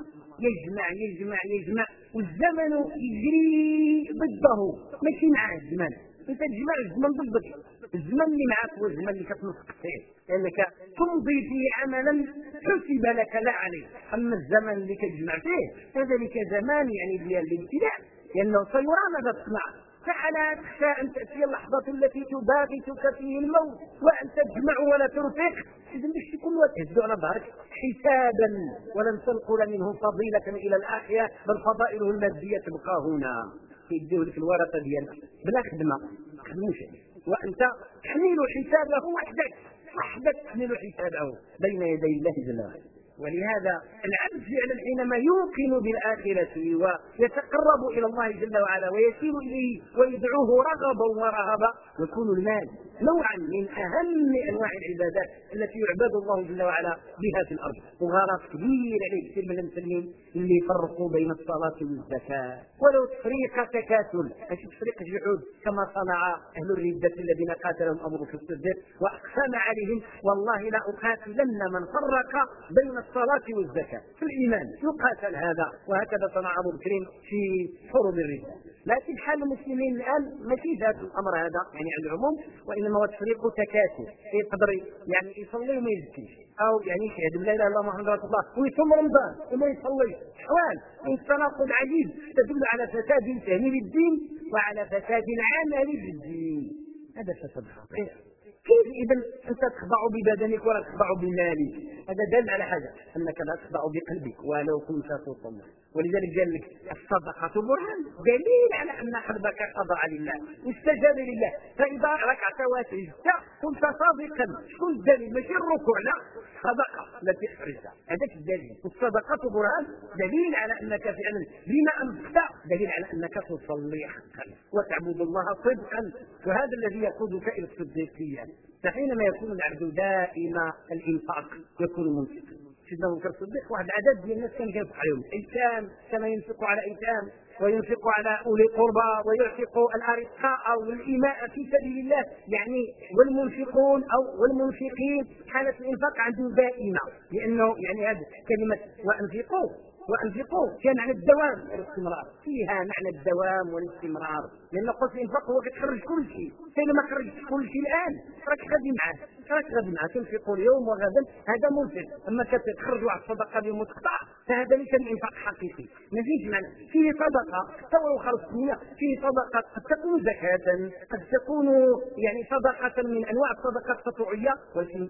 يجمع يجمع يجمع والزمن يجري ضده. ماشي مع الزمن أنت تجمع الزمن ضدك. الزمن اللي معك هو الزمن اللي كتنفق فيه. لأنك تمضي فيه عملا حسب لك لا عليه. أما الزمن اللي كتجمع فيه فذلك زمان يعني ديال الابتلاء. لأنه سيرى ماذا تصنع فعلى تخشى أن تأتي اللحظة التي تباغتك فيه الموت وأن تجمع ولا ترفق. اذا باش تكون وتهز على ظهرك حسابا. ولن تنقل منه فضيلة إلى الآخرة بل فضائله المادية تبقى هنا. كيديو لك الورقة ديالك. بلا خدمة. ما تخدموش وأنت تحمل حسابه وحدك. وحدك تحمل حسابه بين يدي الله جل وعلا. ولهذا العبد فعلا حينما يوقن بالآخرة ويتقرب إلى الله جل وعلا ويسير إليه ويدعوه رغبا ورهبا يكون المال. نوعا من أهم أنواع العبادات التي يعبد الله جل وعلا بها في الأرض. وغرض كبير عليه كثير من المسلمين اللي يفرقوا بين الصلاة والزكاة. ولو تفريق تكاسل إيش تفريق جحود كما صنع أهل الردة الذين قاتلهم أبو بكر الصديق وأقسم عليهم والله لا أقاتلن من فرق بين الصلاة والزكاة في الإيمان. يقاتل هذا وهكذا صنع أبو بكر في حروب الردة. لكن حال المسلمين الآن ماشي ذات الأمر هذا يعني على العموم. وإنما هو تفريق تكاسل. يقدر يعني يصلي وما يزكيش. أو يعني يشهد لا إله إلا الله محمد رسول الله ويصوم رمضان وما يصليش. أحوال من تناقض عجيب. تدل على فساد فهم للدين وعلى فساد العمل بالدين هذا فساد خطير كيف اذا أنت تخضع ببدنك ولا تخضع بمالك؟ هذا دل على حاجة. أنك لا تخضع بقلبك ولو كنت تصلي ولذلك قال لك الصدقة برهان. دليل على أن قلبك خضع لله واستجاب لله. فإذا ركعت وسجدت كنت صادقا. شكون الدليل؟ ماشي الركوع لا. الصدقة التي اخرجتها هذاك الدليل. والصدقة برهان. دليل على أنك فعلا بما انفقت دليل على أنك تصلي حقا وتعبد الله صدقا. وهذا الذي يقودك إلى الصديقية. فحينما يكون العبد دائم الإنفاق يكون منفقا. سيدنا ابو بكر الصديق واحد العدد ديال الناس كان كينفق عليهم. ايتام كما ينفق على ايتام وينفق على أولي القربى ويعتق الأرقاء والاماء في سبيل الله. يعني والمنفقون أو والمنفقين حالة الإنفاق عندهم دائمة. لأنه يعني هذه كلمة وأنفقوا وأنفقوا كان معنى الدوام والاستمرار. فيها معنى الدوام والاستمرار. لأن قلت الانفاق هو كتخرج كل شيء. فين ما خرجت كل شيء الآن. راك غادي معاه. راك غادي معاه. تنفق اليوم وغدا. هذا منفق أما كتخرج واحد الصدقه اليوم وتقطع فهذا ليس الإنفاق حقيقي. ما فيش معنى. فيه صدقة. حتى ولو خرجت فيه صدقة. قد تكون زكاة. قد تكون يعني صدقة من أنواع الصدقات التطوعيه ولكن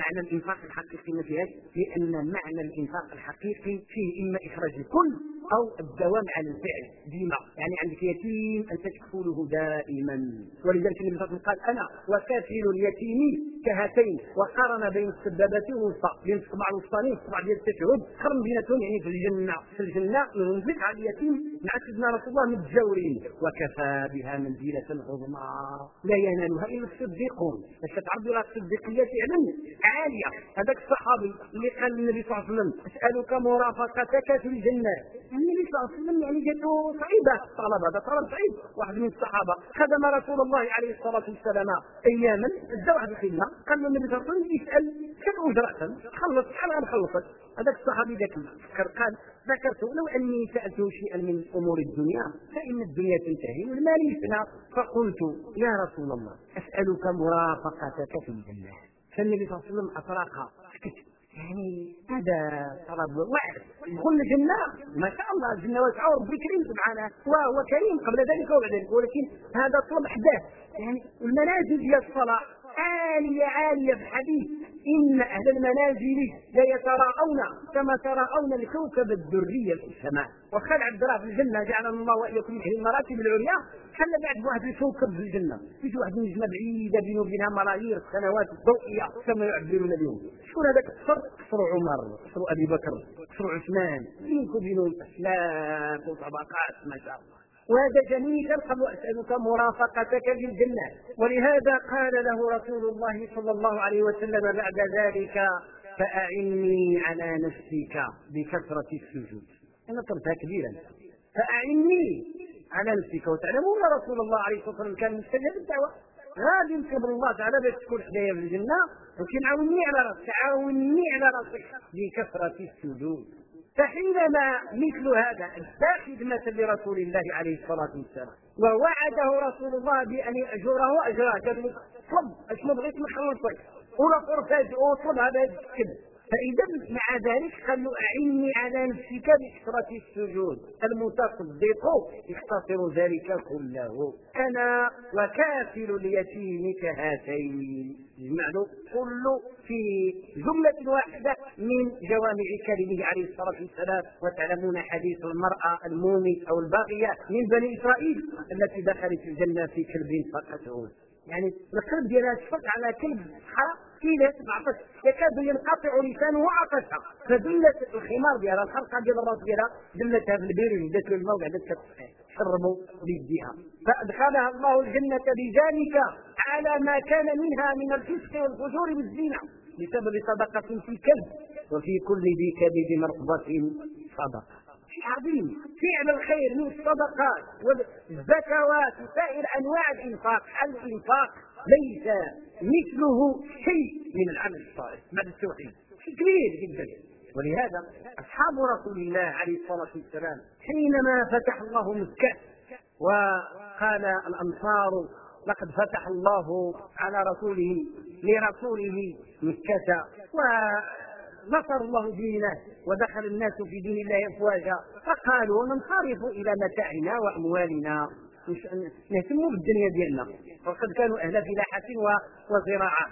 معنى الإنفاق الحقيقي ما فيهاش. لأن معنى الإنفاق الحقيقي فيه إما إخراج الكل أو الدوام على الفعل. ديما. يعني عندك يتيم. أنت تكفله دائما. ولذلك النبي صلى قال أنا وكافل اليتيم كهاتين وقارن بين السبابه والوسطى بين الصبع الوسطاني والصبع ديال التشهد قرن بيناتهم يعني في الجنة في الجنة. ينفق على اليتيم. مع سيدنا رسول الله متجاورين وكفى بها منزلة عظمى. لا ينالها إلا الصديقون. باش كتعرضوا لها الصديقية فعلا؟ عالية. هذاك الصحابي اللي قال للنبي صلى الله عليه وسلم أسألك مرافقتك في الجنة. النبي صلى الله عليه وسلم يعني جاته صعيبة. طلب هذا طلب صعيب. واحد من الصحابة خدم رسول الله عليه الصلاة والسلام أياما ادى واحد الخدمه قال له النبي صلى الله عليه وسلم يسأل كم اجره خلص شحال غنخلصك هذاك الصحابي ذاك قال ذكرت لو أني سالته شيئا من أمور الدنيا فإن الدنيا تنتهي والمال يفنى فقلت يا رسول الله أسألك مرافقتك في الجنة. فالنبي صلى الله عليه وسلم أطرق. يعني هذا طلب واحد يدخل الجنة ما شاء الله الجنة واسعة وربي كريم سبحانه وهو كريم قبل ذلك وبعد ذلك. ولكن هذا طلب حداه يعني المنازل ديال الصلاة. عالية عالية في الحديث. إن أهل المنازل ليتراءون كما تراءون الكوكب الدري في السماء. وخال عبد الله في الجنة جعلنا الله وإياكم من المراتب العليا. خلى بعد واحد الكوكب في الجنة. في واحد النجمة بعيدة بينه وبينها ملايير السنوات الضوئية كما يعبرون اليوم شكون هذاك؟ قصر قصر عمر قصر أبي بكر قصر عثمان. بينك وبينه الأسلاك وطبقات ما شاء الله. وهذا جميل قبل أسألك مرافقتك في الجنة ولهذا قال له رسول الله صلى الله عليه وسلم بعد ذلك فأعني على نفسك بكثرة السجود. أنا طلبها كبيرا. فأعني على نفسك وتعلمون رسول الله عليه الصلاة والسلام كان مستجاب الدعوة. غادي نقبل الله تعالى باش تكون حدايا في الجنة. ولكن عاوني على راسك عاوني على راسك بكثرة السجود. فحينما مثل هذا ادى خدمة لرسول الله عليه الصلاة والسلام ووعده رسول الله بأن يأجره أجره قال له طلب أش ما بغيت نخلصك ولا فرصة اطلب هذا الكذب فإذا مع ذلك قال له أعني على نفسك بكثرة السجود. المتصدق يختصر ذلك كله. أنا وكافل اليتيم كهاتين يجمع كل في جملة واحدة من جوامع كلمه عليه الصلاة والسلام. وتعلمون حديث المرأة المومي أو الباغية من بني إسرائيل التي دخلت الجنة في كلب فقته يعني القلب ديالها تفق على كلب حرام. كيلة عطش يكاد ينقطع لسانه عطشا فدلت الخمار ديالها الخرقه ديال الراس ديالها دلتها في البير ودات له الماء وقعدت تشربوا بيديها فأدخلها الله الجنة بذلك على ما كان منها من الفسق والفجور والزنا. بسبب صدقة في الكلب وفي كل ذي كبد مرقبه صدقة. عظيم. فعل الخير من الصدقات والزكوات. وسائر أنواع الإنفاق. الإنفاق ليس مثله شيء من العمل الصالح بعد التوحيد. شيء كبير جدا. ولهذا أصحاب رسول الله عليه الصلاة والسلام حينما فتح الله مكة وقال الأنصار لقد فتح الله على رسوله لرسوله مكة ونصر الله دينه ودخل الناس في دين الله أفواجا. فقالوا ننصرف إلى متاعنا وأموالنا. نهتموا بالدنيا ديالنا. وقد كانوا أهل فلاحه وزراعة.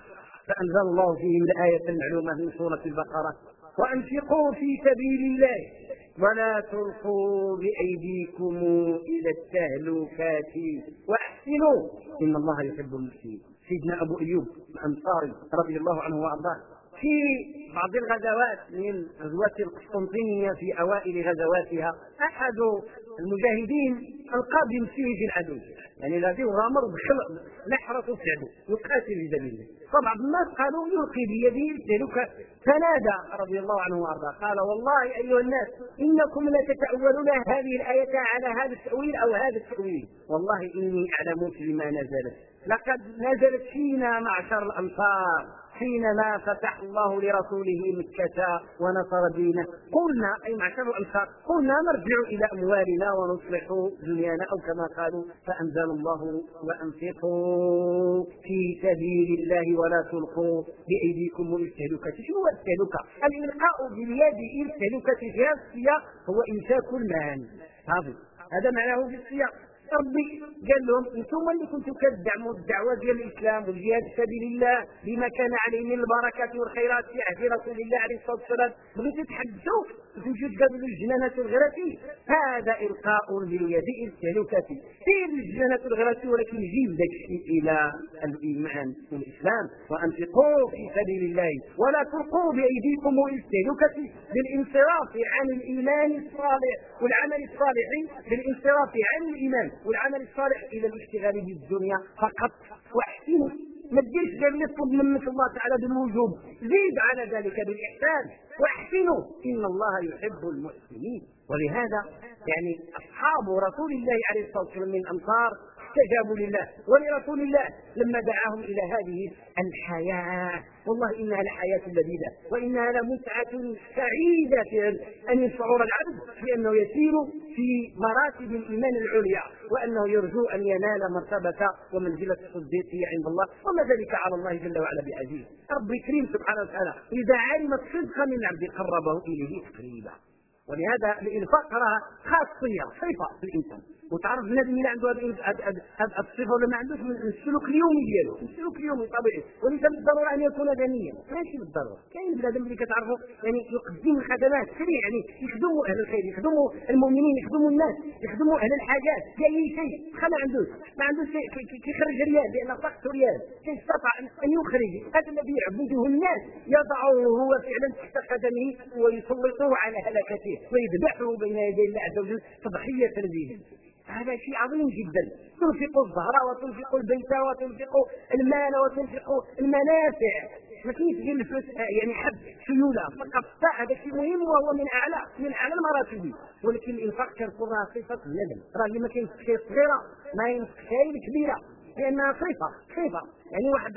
فأنزل الله فيهم الآية المعلومة من سورة البقرة. وأنفقوا في سبيل الله. ولا تلقوا بأيديكم إلى التهلكات. واحسنوا. إن الله يحب المحسنين. سيدنا أبو أيوب الأنصاري رضي الله عنه وأرضاه. في بعض الغزوات من غزوات القسطنطينية في أوائل غزواتها أحد المجاهدين ألقى بنفسه في العدو. يعني الذي غامر نحرة العدو يقاتل في الله. فبعض الناس قالوا يلقي بيده سلوك فنادى رضي الله عنه وأرضاه قال والله أيها الناس إنكم لتتاولون هذه الآية على هذا التأويل أو هذا التأويل. والله إني أعلم فيما نزلت. لقد نزلت فينا معشر الأنصار. حينما فتح الله لرسوله مكة ونصر دينه قلنا أي معشر الأنصار قلنا نرجع إلى أموالنا ونصلح دنيانا أو كما قالوا فأنزل الله وأنفقوا في سبيل الله ولا تلقوا بأيديكم التهلكة شنو هو التهلكة؟ الإلقاء باليد إلى التهلكة في السياق هو إمساك المال. هذا معناه في السياق. ربي. قال لهم أنتم اللي كنتم كتدعموا الدعوة ديال الإسلام والجهاد في سبيل الله بما كان عليه من البركات والخيرات في عهد رسول الله عليه الصلاة والسلام. بغيتوا تحدثوا تقابلوا الجنانات والغراتي هذا إلقاء باليد التهلكه في الجنانات والغراتي ولكن جيب ذاك الشيء إلى الإيمان والإسلام. وانفقوا في سبيل الله ولا تلقوا بأيديكم إلى التهلكه بالانصراف عن الإيمان الصالح والعمل الصالح بالانصراف عن الإيمان والعمل الصالح إلى الاشتغال بالدنيا فقط. وأحسنوا. ما تجيش قال يطلب منك الله تعالى بالوجوب. زيد على ذلك بالإحسان. واحسنوا. إن الله يحب المحسنين. ولهذا يعني أصحاب رسول الله عليه الصلاة والسلام من الأنصار استجابوا لله ولرسول الله لما دعاهم إلى هذه الحياة. والله انها لحياة لذيذة وانها لمتعة سعيدة في أن يشعر العبد بأنه يسير في مراتب الإيمان العليا وأنه يرجو أن ينال مرتبة ومنزلة الصديقيه عند الله. وما ذلك على الله جل وعلا بعزيز. رب كريم سبحانه وتعالى إذا علم الصدق من عبد قربه إليه تقريبا. ولهذا الانفاق راه خاصية صفه في الإنسان. وتعرف بنادم اللي عنده هذه الصفة ولا ما عندوش من السلوك اليومي ديالو؟ السلوك اليومي طبيعي. وليس بالضرورة أن يكون غنيا. ماشي بالضرورة. كاين بنادم اللي كتعرفوا يعني يقدم الخدمات سريع يعني يخدموا أهل الخير يخدموا المؤمنين يخدموا الناس يخدموا أهل الحاجات. باي شيء. خا ما عندوش. ما عندوش كيخرج ريال لأن طاقته ريال كيف استطاع ان يخرج. هذا الذي يعبده الناس يضعه هو فعلا تحت قدمه ويسلطه على هلكته ويذبحه بين يدي الله عز وجل تضحية به هذا شيء عظيم جدا. تنفق الظهر وتنفق البيت وتنفق المال وتنفق المنافع. ما كاينش غير الفلوس يعني حب سيولة فقط. هذا شيء مهم وهو من أعلى من أعلى المراتب. ولكن الإنفاق كنكون راه صفة الندم. راه اللي ما كينفقش صغيرة ما ينفقش كبيرة. لأنها صفة صفة. يعني واحد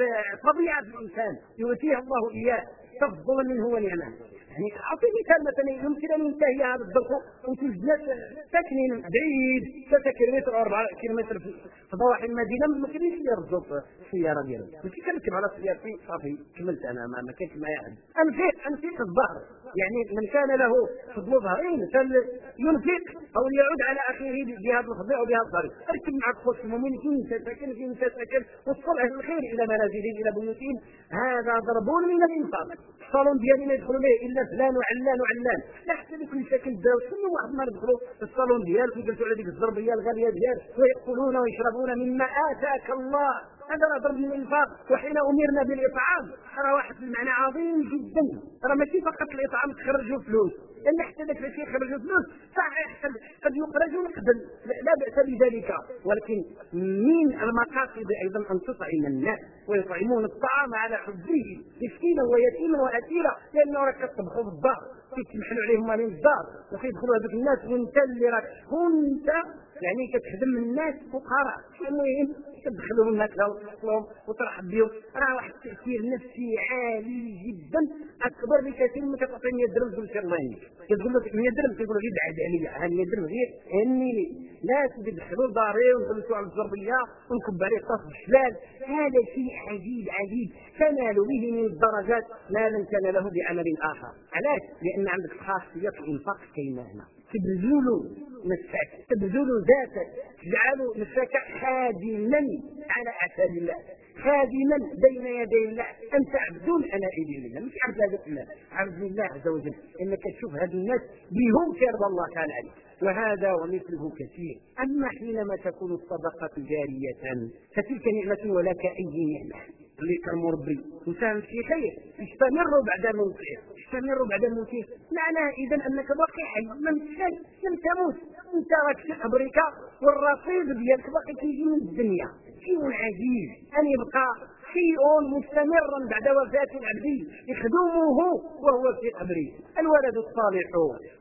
طبيعة الإنسان يؤتيها الله إياه. تفضلا منه ونعمه يعني أعطي مثال مثلا يمكن أن ينتهي هذا وتوجد ناس ساكنين بعيد 3 كيلومتر أو 4 كيلومتر في ضواحي المدينة ما كاينش يرجو السياره ديالهم ماشي كنركب على سيارتي صافي كملت أنا ما كاينش معايا احد انفق انفق الظهر. يعني من كان له فضل ظهرين فلينفق أو ليعود على أخيه بهذا الفضل أو بهذا الطريق. اركب معك خوش المؤمن فين ساكن فين ساكن وصل أهل الخير إلى منازلهم إلى بيوتهم. هذا ضرب من الإنفاق. الصالون ديالي ما يدخلوا به إلا فلان وعلان وعلان. لا حتى يكون ساكن الدار كل واحد ما يدخلوا. في الصالون ديالك ويجلسوا على ديك الزربيه الغاليه ديالك ويأكلون ويشربون مما آتاك الله. راه ضرب من الإنفاق وحين أمرنا بالإطعام راه واحد المعنى عظيم جدا. راه ماشي فقط الإطعام تخرجوا فلوس لأن حتى ذاك الشيء يخرجوا فلوس صحيح قد يخرج نقدا لا بأس بذلك. ولكن من المقاصد أيضا أن تطعم الناس ويطعمون الطعام على حبه مسكينا ويتيما واسيرا. لأنه راك كتطبخوا في الدار كيتمحلوا عليهم من الدار وكيدخلوا هذوك الناس وانت اللي راك كنت يعني كتخدم الناس فقراء. المهم تدخلهم الماكله وتحطهم وترحب بهم. راه واحد التأثير نفسي عالي جدا. أكبر بكثير من كتعطي 100 درهم تقول لك الله يهنيك كتقول لك 100 درهم كيقول لك بعد عليا. ها 100 درهم غير هني لي ناس بيدخلوا داري ونجلسوا على الزربيه ونكب عليه طاس بالشلال. هذا شيء عجيب عجيب. تنال به من الدرجات. ما لم تناله بعمل آخر. علاش؟ لأن عندك خاصية الإنفاق كاينة هنا. تبذل نفسك تبذل ذاتك تجعل نفسك خادما على اعتاب الله. خادما بين يدي الله. أنت عبد أنا الي لله مش عبد هذا عبد الله عز وجل. إنك تشوف هذه الناس بهم كرب الله تعالى عليك. وهذا ومثله كثير. أما حينما تكون الصدقة جارية فتلك نعمة ولك أي نعمة. اللي كان مربي وساهم في خير. يستمر بعد موته يستمر بعد موته معناه اذا أنك باقي حي. لم تشل لم تموت. أنت راك في قبرك والرصيد ديالك باقي كيجي من الدنيا. شيء عجيب. أن يبقى شيء مستمرا بعد وفاة العبد يخدمه وهو في قبره. الولد الصالح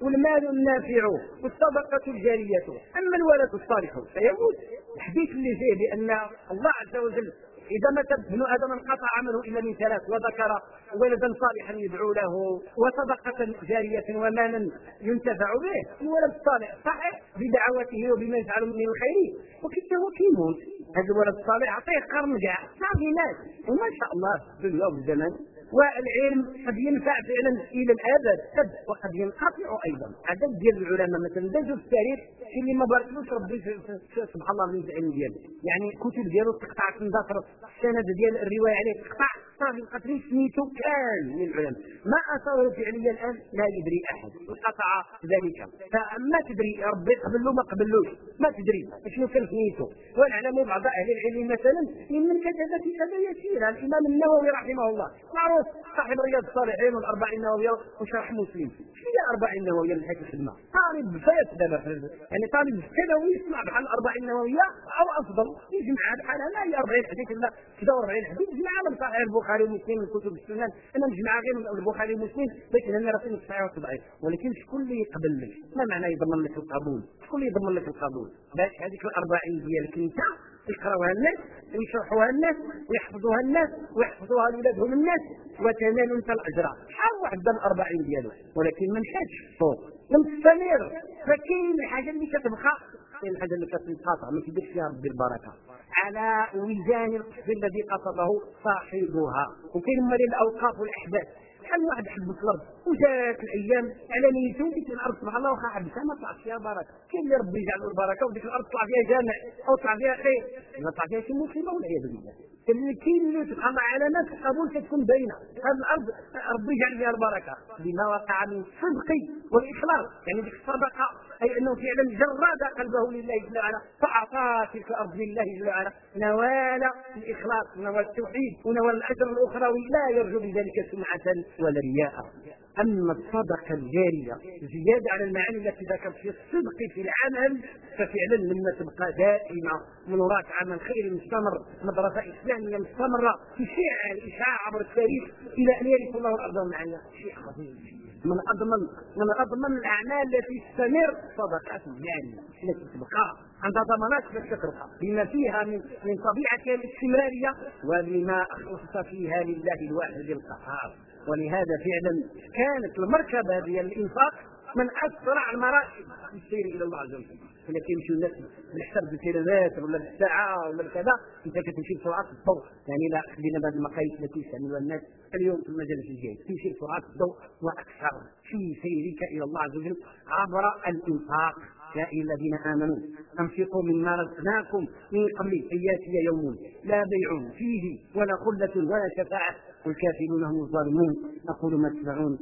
والمال النافع والصدقة الجارية. أما الولد الصالح فيموت. الحديث اللي فيه بأن الله عز وجل إذا مات ابن آدم انقطع عمله إلا من ثلاث وذكر ولدا صالحا يدعو له وصدقة جارية ومالا ينتفع به الولد الصالح صحيح بدعوته وبما يفعل من الخير. وكيف هو كيموت هذا الولد الصالح عطيه قرن كاع صافي ناس وما شاء الله في الدنيا والزمان والعلم قد ينفع فعلا إلى الابد وقد ينقطع أيضا. عدد ديال العلماء مثلا دازوا في التاريخ اللي ما باركلوش ربي سبحان الله من العلم ديالو. يعني كتب ديالو تقطع تندثر السند ديال الرواية عليه تقطع. صافي القتل سميتو كان من العلماء ما أثره فعليا الآن؟ لا يدري أحد. انقطع ذلك. فما تدري ربي قبل له ما قبلوش. ما تدري. شنو كان سميتو؟ ونعلم بعض أهل العلم مثلا من كتب كذا يسير. الإمام النووي رحمه الله. معروف. صاحب رياض الصالحين والاربعين النووية. وشرح مسلم. هي الاربعين النووية من حيث الخدمة؟ طالب فات دابا. يعني طالب ثانوي يسمع بحال الاربعين النووية أو أفضل. يجمع بحال لا هي 40 حديث. لا كذا 40 حديث. يجمع من صحيح البخاري ومسلم من كتب السنن أنا نجمع غير البخاري ومسلم لكن أنا راسي صحيح والضعيف ولكن شكون اللي يقبل لك ما معنى يضمن لك القبول؟ شكون اللي يضمن لك القبول؟ باش هذيك الأربعين ديالك أنت يقراوها الناس ويشرحوها الناس ويحفظوها الناس ويحفظوها لولادهم الناس وتنال أنت الأجر. شحال واحد دار الأربعين ديالو؟ ولكن ما مشاتش فوق. لم فكاين الحاجة اللي كتبقى. كاين الحاجة اللي كتنقطع ما كيديرش فيها ربي البركة. على وزان القصد الذي قصده صاحبها. وكاين هما الأوقاف والاحداث شحال واحد حب في الأرض وجات الأيام على نيته ديك الأرض سبحان الله واخا حبسها ما طلعت فيها بركة. كاين اللي ربي يجعل له البركة وديك الأرض طلع فيها جامع أو طلع فيها خير. ما طلع فيها شي مصيبة والعياذ بالله. كاين اللي تبقى مع علامات القبول كتكون باينة. هذه الأرض ربي يجعل فيها البركة. بما وقع من صدق والإخلاص. يعني ديك الصدقة أي أنه فعلا جرد قلبه لله جل وعلا فأعطى تلك الأرض لله جل وعلا. نوال الإخلاص ونوال التوحيد ونوال الأجر الأخروي. لا يرجو بذلك سمعة ولا رياء. أما الصدقة الجارية زيادة على المعاني التي ذكرت في الصدق في العمل ففعلا لما تبقى دائمة من وراك عمل خير مستمر مدرسة إسلامية مستمرة تشيع الاشعاع عبر التاريخ إلى أن يرث الله الأرض والمعاني. شيء خطير. من أضمن من أضمن الأعمال التي تستمر صدقات جاريه التي تبقى. عندها ضمانات باش تتركها بما فيها من من طبيعتها الاستمراريه وبما أخلصت فيها لله الواحد القهار. ولهذا فعلا كانت المركبة ديال الإنفاق من أسرع المراكب في السير إلى الله عز وجل. الا كيمشيو الناس بالحساب بالكيلومتر ولا بالساعة ولا بكذا انت كتمشي بسرعة الضوء. يعني لا خلينا بهذه المقاييس التي يستعملها الناس اليوم في المجالس الجاي تمشي بسرعة الضوء وأكثر في سيرك إلى الله عز وجل عبر الإنفاق. يا أيها الذين آمنوا أنفقوا مما رزقناكم من قبل أن يأتي يوم لا بيع فيه ولا خلة ولا شفاعة. والكافرون هم الظالمون. أقول ما تسمعون